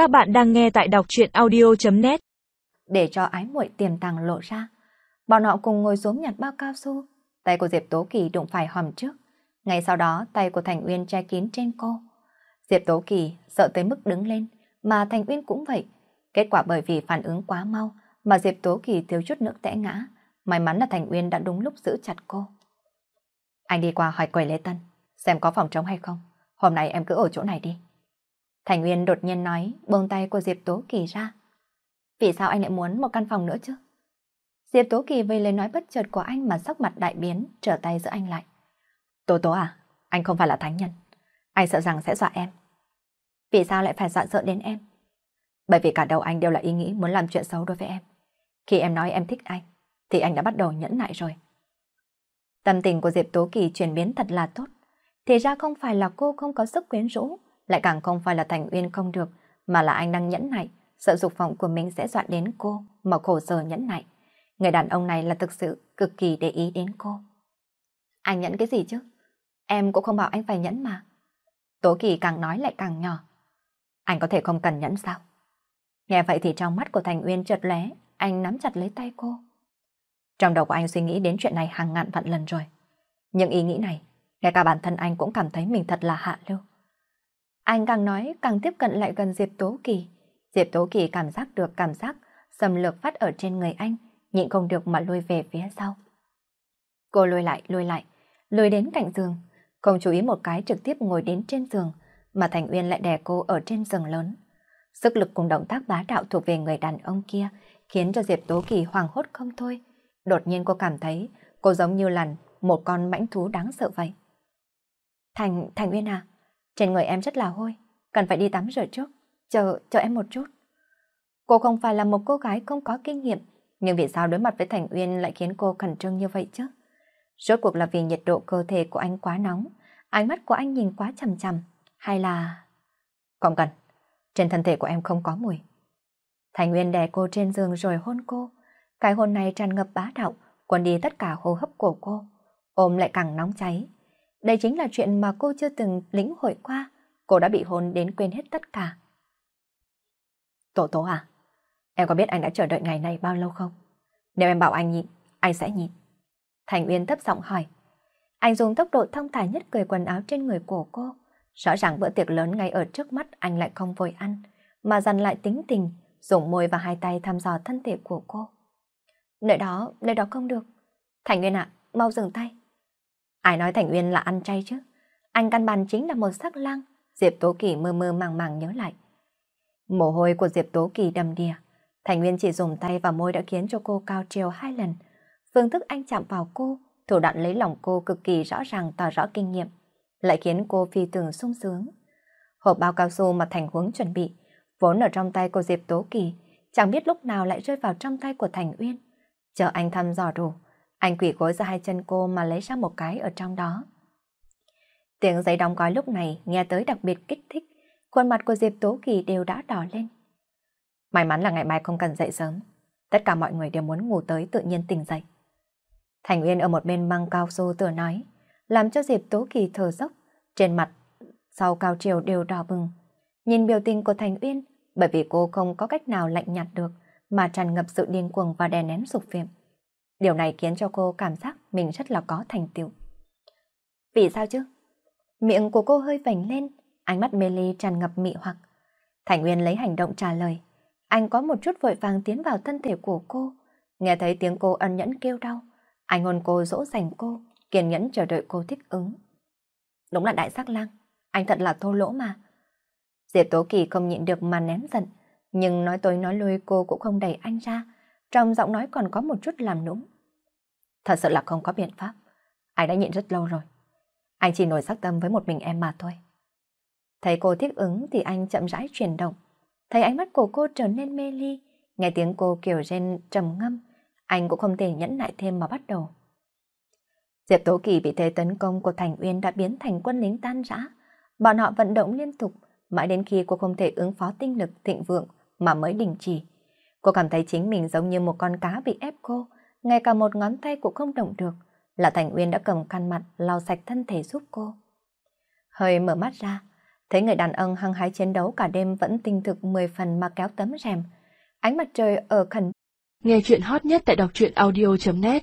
Các bạn đang nghe tại đọc truyện audio.net Để cho ái muội tiềm tàng lộ ra, bọn họ cùng ngồi xuống nhặt bao cao su. Tay của Diệp Tố Kỳ đụng phải hòm trước. Ngay sau đó, tay của Thành Uyên che kín trên cô. Diệp Tố Kỳ sợ tới mức đứng lên, mà Thành Uyên cũng vậy. Kết quả bởi vì phản ứng quá mau, mà Diệp Tố Kỳ thiếu chút nữa tẽ ngã. May mắn là Thành Uyên đã đúng lúc giữ chặt cô. Anh đi qua hỏi quầy lễ tân, xem có phòng trống hay không. Hôm nay em cứ ở chỗ này đi. Thành Nguyên đột nhiên nói, buông tay của Diệp Tố Kỳ ra. Vì sao anh lại muốn một căn phòng nữa chứ? Diệp Tố Kỳ vì lời nói bất chợt của anh mà sắc mặt đại biến, trở tay giữ anh lại. Tố Tố à, anh không phải là thánh nhân. Anh sợ rằng sẽ dọa em. Vì sao lại phải dọa sợ đến em? Bởi vì cả đầu anh đều là ý nghĩ muốn làm chuyện xấu đối với em. Khi em nói em thích anh, thì anh đã bắt đầu nhẫn nại rồi. Tâm tình của Diệp Tố Kỳ chuyển biến thật là tốt. Thì ra không phải là cô không có sức quyến rũ, lại càng không phải là Thành Uyên không được, mà là anh đang nhẫn nại, sợ dục vọng của mình sẽ dọa đến cô, mà khổ sở nhẫn nại. Người đàn ông này là thực sự cực kỳ để ý đến cô. Anh nhẫn cái gì chứ? Em cũng không bảo anh phải nhẫn mà. Tố Kỳ càng nói lại càng nhỏ. Anh có thể không cần nhẫn sao? Nghe vậy thì trong mắt của Thành Uyên chợt lóe, anh nắm chặt lấy tay cô. Trong đầu của anh suy nghĩ đến chuyện này hàng ngàn vạn lần rồi. Những ý nghĩ này, ngay cả bản thân anh cũng cảm thấy mình thật là hạ lưu. Anh càng nói càng tiếp cận lại gần Diệp Tố Kỳ. Diệp Tố Kỳ cảm giác được cảm giác xâm lược phát ở trên người anh, nhịn không được mà lùi về phía sau. Cô lùi lại, lùi lại, lùi đến cạnh giường, không chú ý một cái trực tiếp ngồi đến trên giường, mà Thành Uyên lại đè cô ở trên giường lớn. Sức lực cùng động tác bá đạo thuộc về người đàn ông kia khiến cho Diệp Tố Kỳ hoàng hốt không thôi. Đột nhiên cô cảm thấy cô giống như là một con mãnh thú đáng sợ vậy. Thành, Thành Uyên à, trên người em rất là hôi, cần phải đi tắm rửa trước, chờ, chờ em một chút. Cô không phải là một cô gái không có kinh nghiệm, nhưng vì sao đối mặt với Thành Uyên lại khiến cô khẩn trương như vậy chứ? Rốt cuộc là vì nhiệt độ cơ thể của anh quá nóng, ánh mắt của anh nhìn quá chằm chằm, hay là... Không cần, trên thân thể của em không có mùi. Thành Uyên đè cô trên giường rồi hôn cô. Cái hôn này tràn ngập bá đạo, cuốn đi tất cả hô hấp của cô. Ôm lại càng nóng cháy. Đây chính là chuyện mà cô chưa từng lĩnh hội qua. Cô đã bị hôn đến quên hết tất cả. Tổ tố à? Em có biết anh đã chờ đợi ngày này bao lâu không? Nếu em bảo anh nhịn, anh sẽ nhịn. Thành Uyên thấp giọng hỏi. Anh dùng tốc độ thông thả nhất cười quần áo trên người của cô. Rõ ràng bữa tiệc lớn ngay ở trước mắt anh lại không vội ăn, mà dằn lại tính tình, dùng môi và hai tay thăm dò thân thể của cô. Nơi đó, nơi đó không được. Thành Uyên ạ, mau dừng tay. Ai nói Thành Uyên là ăn chay chứ? Anh căn bản chính là một sắc lang. Diệp Tố Kỳ mơ mơ màng màng nhớ lại. Mồ hôi của Diệp Tố Kỳ đầm đìa. Thành Uyên chỉ dùng tay và môi đã khiến cho cô cao trèo hai lần. Phương thức anh chạm vào cô, thủ đoạn lấy lòng cô cực kỳ rõ ràng tỏ rõ kinh nghiệm, lại khiến cô phi thường sung sướng. Hộp bao cao su mà Thành Huống chuẩn bị, vốn ở trong tay của Diệp Tố Kỳ, chẳng biết lúc nào lại rơi vào trong tay của Thành Uyên. Chờ anh thăm dò đủ, anh quỷ gối ra hai chân cô mà lấy ra một cái ở trong đó. Tiếng giấy đóng gói lúc này nghe tới đặc biệt kích thích, khuôn mặt của Diệp Tố Kỳ đều đã đỏ lên. May mắn là ngày mai không cần dậy sớm, tất cả mọi người đều muốn ngủ tới tự nhiên tỉnh dậy. Thành Uyên ở một bên mang cao su tựa nói, làm cho Diệp Tố Kỳ thở dốc, trên mặt sau cao chiều đều đỏ bừng. Nhìn biểu tình của Thành Uyên, bởi vì cô không có cách nào lạnh nhạt được, mà tràn ngập sự điên cuồng và đè nén dục phiệm. Điều này khiến cho cô cảm giác mình rất là có thành tựu. Vì sao chứ? Miệng của cô hơi vành lên, ánh mắt mê ly tràn ngập mị hoặc. Thành Nguyên lấy hành động trả lời. Anh có một chút vội vàng tiến vào thân thể của cô. Nghe thấy tiếng cô ân nhẫn kêu đau. Anh hôn cô dỗ dành cô, kiên nhẫn chờ đợi cô thích ứng. Đúng là đại sắc lang, anh thật là thô lỗ mà. Diệp Tố Kỳ không nhịn được mà nén giận, nhưng nói tối nói lui cô cũng không đẩy anh ra, trong giọng nói còn có một chút làm nũng. Thật sự là không có biện pháp, anh đã nhịn rất lâu rồi. Anh chỉ nổi sắc tâm với một mình em mà thôi. Thấy cô thích ứng thì anh chậm rãi chuyển động. Thấy ánh mắt của cô trở nên mê ly, nghe tiếng cô kiểu rên trầm ngâm, anh cũng không thể nhẫn nại thêm mà bắt đầu. Diệp Tố Kỳ bị thế tấn công của Thành Uyên đã biến thành quân lính tan rã. Bọn họ vận động liên tục, mãi đến khi cô không thể ứng phó tinh lực thịnh vượng mà mới đình chỉ. Cô cảm thấy chính mình giống như một con cá bị ép cô, ngay cả một ngón tay cũng không động được, là Thành Uyên đã cầm khăn mặt lau sạch thân thể giúp cô. Hơi mở mắt ra, Thấy người đàn ông hăng hái chiến đấu cả đêm vẫn tinh thực 10 phần mà kéo tấm rèm. Ánh mặt trời ở khẩn. Nghe chuyện hot nhất tại đọc truyện audio.net